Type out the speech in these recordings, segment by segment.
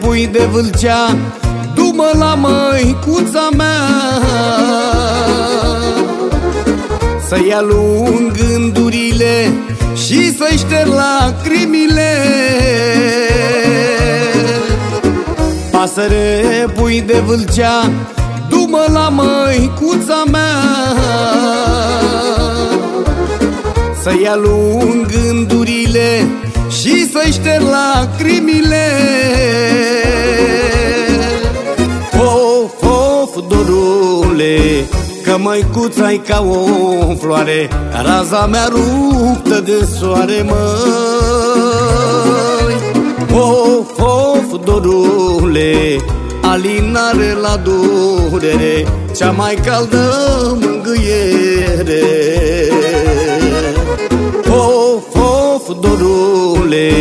pui de vâlcea Du-mă la măicuța mea. Să-i alung gândurile Și să-i șterg lacrimile. Pasăre pui de vâlcea Du-mă la măicuța mea. Să-i alung gândurile Și să-i șterg lacrimile. Of, of, dorule Că măicuța-i ca o floare Raza mea ruptă de soare, măi. Of, of, dorule Alinare la durere Cea mai caldă mângâiere. Of, of, dorule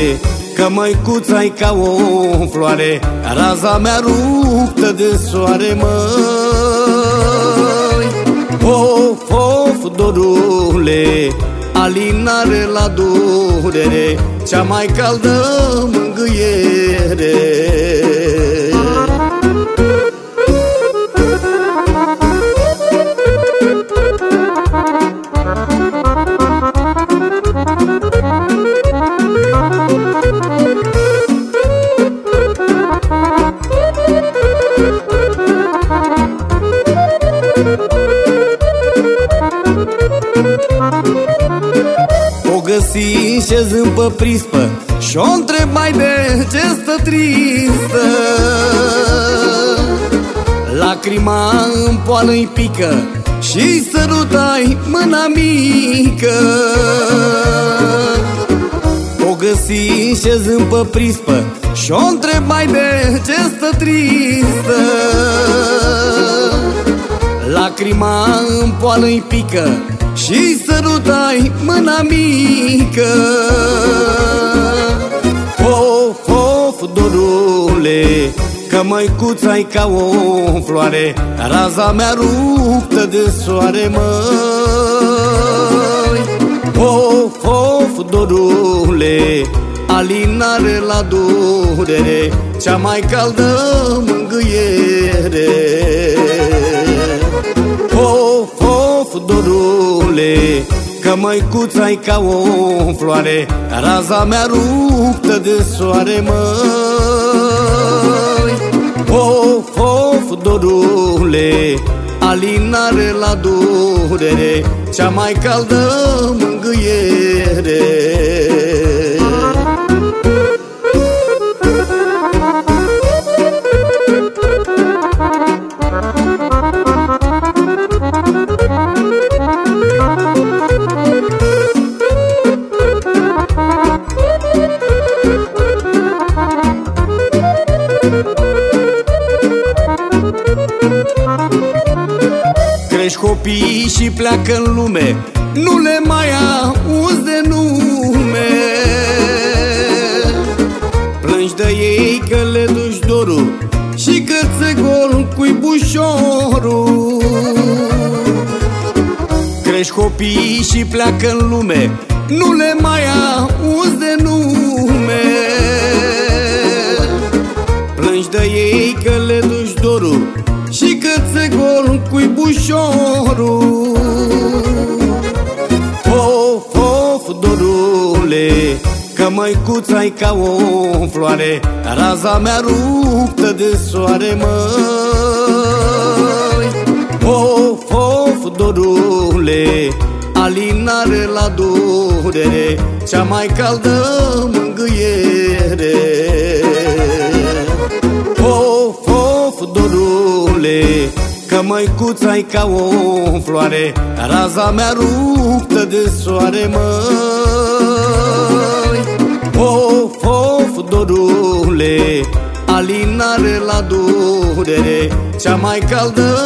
Că măicuța-i ca o floare Raza mea ruptă de soare, măi. Of, of, dorule Alinare la durere Cea mai caldă mângâiere găsi șezând pe prispă Și-o întrebai de ce stă tristă. Lacrima în poală-i pică Și sărutai mâna mică. O găsi șezând pe prispă Și-o întrebai de ce stă tristă Lacrima în poală-i pică Și sărutai mâna mică. Of, of, dorule Că măicuța-i ca o floare Raza mea ruptă de soare, măi. Of, of, dorule Alinare la durere Cea mai caldă mângâiere. Of, of, dorule Că măicuța-i ca o floare Raza mea ruptă de soare, măi. Of, of, dorule Alinare la durere Cea mai caldă mângâiere Crești copii și pleacă în lume Nu le mai auzi de nume. Plângi de ei că le duci dorul Și că ți gol cuibușorul Crești copii și pleacă în lume Nu le mai auzi de nume Plângi de ei că le duci dorul Și că ți gol cuibușorul Of, of, dorule Că măicuța-i ca o floare Raza mea ruptă de soare, măi. Of, of, dorule Alinare la durere Cea mai caldă mângâiere Că măicuța-i ca o floare Raza mea ruptă de soare, măi. Of, of, dorule Alinare la durere Cea mai caldă